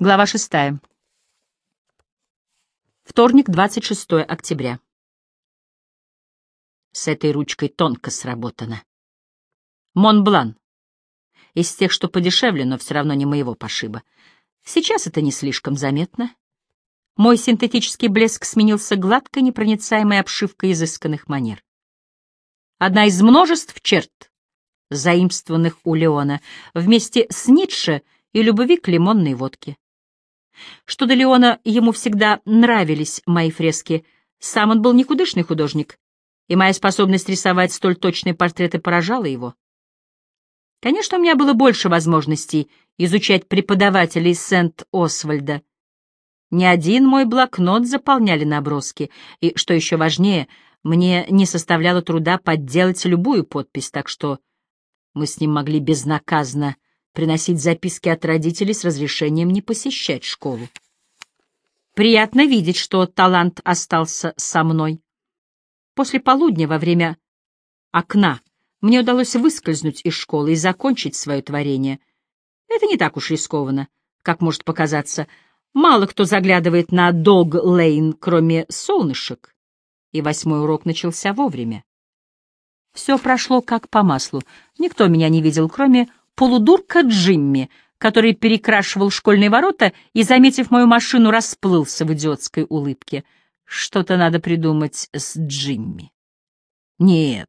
Глава 6. Вторник, 26 октября. С этой ручкой тонко сработано. Монблан. Из тех, что подешевле, но все равно не моего пошиба. Сейчас это не слишком заметно. Мой синтетический блеск сменился гладкой, непроницаемой обшивкой изысканных манер. Одна из множеств черт, заимствованных у Леона, вместе с Ницше и любви к лимонной водке. Что до Леона, ему всегда нравились мои фрески. Сам он был никудышный художник, и моя способность рисовать столь точные портреты поражала его. Конечно, у меня было больше возможностей изучать преподавателей Сент-Освальда. Ни один мой блокнот заполняли наброски, и, что еще важнее, мне не составляло труда подделать любую подпись, так что мы с ним могли безнаказанно приносить записки от родителей с разрешением не посещать школу. Приятно видеть, что талант остался со мной. После полудня, во время окна, мне удалось выскользнуть из школы и закончить свое творение. Это не так уж рискованно, как может показаться. Мало кто заглядывает на Дог-Лейн, кроме солнышек, и восьмой урок начался вовремя. Все прошло как по маслу. Никто меня не видел, кроме полудурка Джимми, который перекрашивал школьные ворота и, заметив мою машину, расплылся в идиотской улыбке. Что-то надо придумать с Джимми. Нет,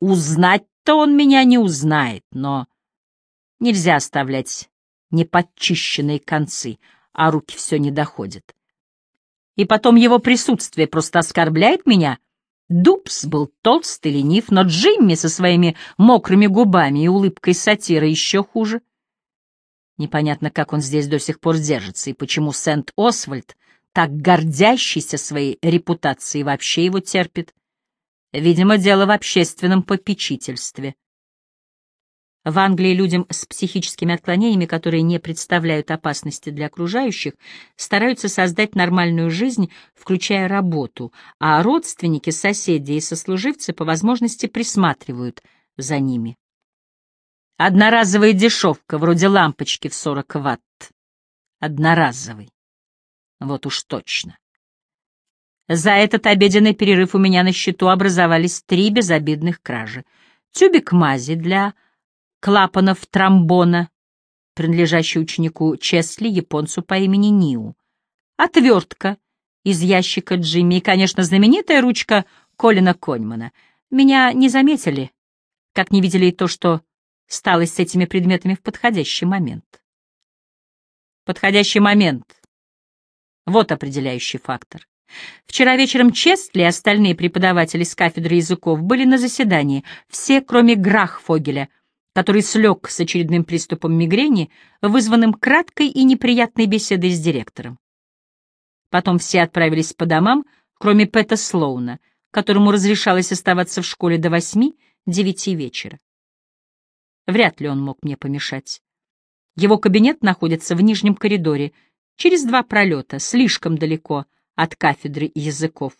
узнать-то он меня не узнает, но нельзя оставлять неподчищенные концы, а руки все не доходят. И потом его присутствие просто оскорбляет меня — Дубс был толстый, ленив, но Джимми со своими мокрыми губами и улыбкой сатира еще хуже. Непонятно, как он здесь до сих пор держится, и почему Сент-Освальд, так гордящийся своей репутацией, вообще его терпит. Видимо, дело в общественном попечительстве. В Англии людям с психическими отклонениями, которые не представляют опасности для окружающих, стараются создать нормальную жизнь, включая работу, а родственники, соседи и сослуживцы по возможности присматривают за ними. Одноразовая дешевка, вроде лампочки в 40 ватт. Одноразовый. Вот уж точно. За этот обеденный перерыв у меня на счету образовались три безобидных кражи. Тюбик мази для клапанов тромбона, принадлежащий ученику Чесли, японцу по имени Ниу, отвертка из ящика Джимми и, конечно, знаменитая ручка Колина Коньмана. Меня не заметили, как не видели и то, что стало с этими предметами в подходящий момент. Подходящий момент — вот определяющий фактор. Вчера вечером Честли и остальные преподаватели с кафедры языков были на заседании, все, кроме Грахфогеля, который слег с очередным приступом мигрени, вызванным краткой и неприятной беседой с директором. Потом все отправились по домам, кроме Пэта Слоуна, которому разрешалось оставаться в школе до восьми-девяти вечера. Вряд ли он мог мне помешать. Его кабинет находится в нижнем коридоре, через два пролета, слишком далеко от кафедры языков.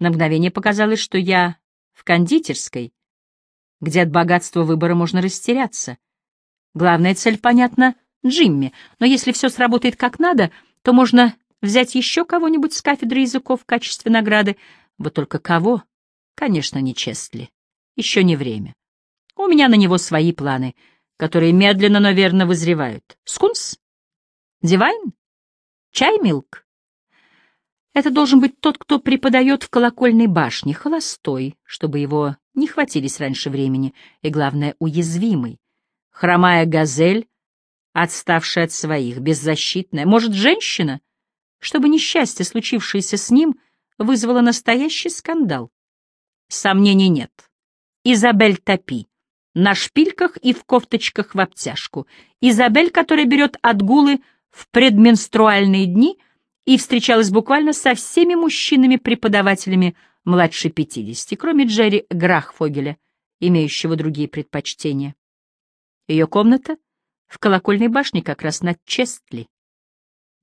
На мгновение показалось, что я в кондитерской, где от богатства выбора можно растеряться. Главная цель, понятно, Джимми, но если все сработает как надо, то можно взять еще кого-нибудь с кафедры языков в качестве награды. Вот только кого? Конечно, не Честли. Еще не время. У меня на него свои планы, которые медленно, но верно вызревают. Скунс? Дивайн? Чай-милк? Это должен быть тот, кто преподает в колокольной башне, холостой, чтобы его не хватились раньше времени, и, главное, уязвимый. Хромая газель, отставшая от своих, беззащитная, может, женщина, чтобы несчастье, случившееся с ним, вызвало настоящий скандал. Сомнений нет. Изабель Топи. На шпильках и в кофточках в обтяжку. Изабель, которая берет отгулы в предменструальные дни и встречалась буквально со всеми мужчинами-преподавателями младше пятидесяти, кроме Джерри Грахфогеля, имеющего другие предпочтения. Ее комната в колокольной башне как раз над Честли.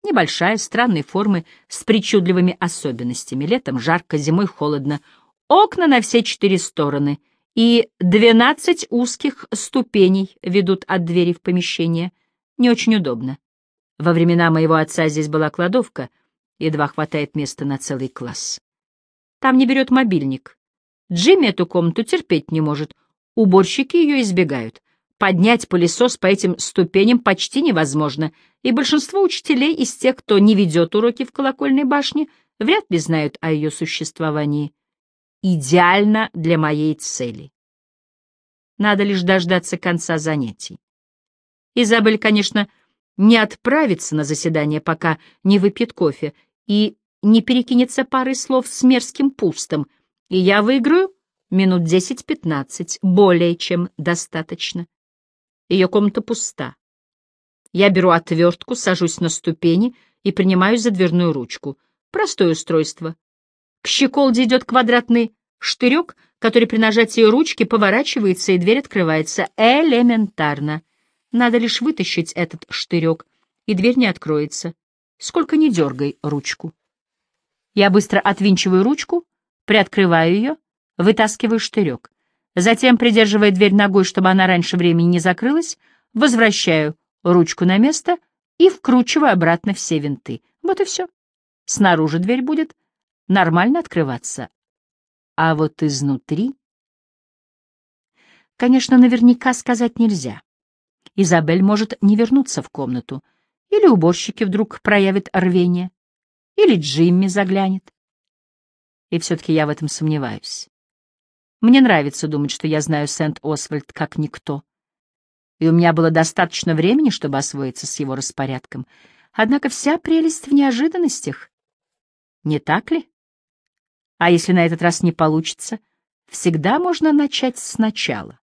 Небольшая, странной формы, с причудливыми особенностями. Летом жарко, зимой холодно. Окна на все четыре стороны и двенадцать узких ступеней ведут от двери в помещение. Не очень удобно. Во времена моего отца здесь была кладовка, едва хватает места на целый класс. Там не берет мобильник. Джимми эту комнату терпеть не может, уборщики ее избегают. Поднять пылесос по этим ступеням почти невозможно, и большинство учителей из тех, кто не ведет уроки в колокольной башне, вряд ли знают о ее существовании. Идеально для моей цели. Надо лишь дождаться конца занятий. Изабель, конечно, не отправится на заседание, пока не выпьет кофе, и не перекинется парой слов с мерзким пустом, и я выиграю минут десять-пятнадцать, более чем достаточно. Ее комната пуста. Я беру отвертку, сажусь на ступени и принимаюсь за дверную ручку. Простое устройство. К щеколде идет квадратный штырек, который при нажатии ручки поворачивается, и дверь открывается. Элементарно. Надо лишь вытащить этот штырек, и дверь не откроется. Сколько ни дергай ручку. Я быстро отвинчиваю ручку, приоткрываю ее, вытаскиваю штырек. Затем, придерживая дверь ногой, чтобы она раньше времени не закрылась, возвращаю ручку на место и вкручиваю обратно все винты. Вот и все. Снаружи дверь будет нормально открываться. А вот изнутри... Конечно, наверняка сказать нельзя. Изабель может не вернуться в комнату, или уборщики вдруг проявят рвение, или Джимми заглянет. И все-таки я в этом сомневаюсь. Мне нравится думать, что я знаю Сент-Освальд как никто. И у меня было достаточно времени, чтобы освоиться с его распорядком. Однако вся прелесть в неожиданностях. Не так ли? А если на этот раз не получится, всегда можно начать сначала.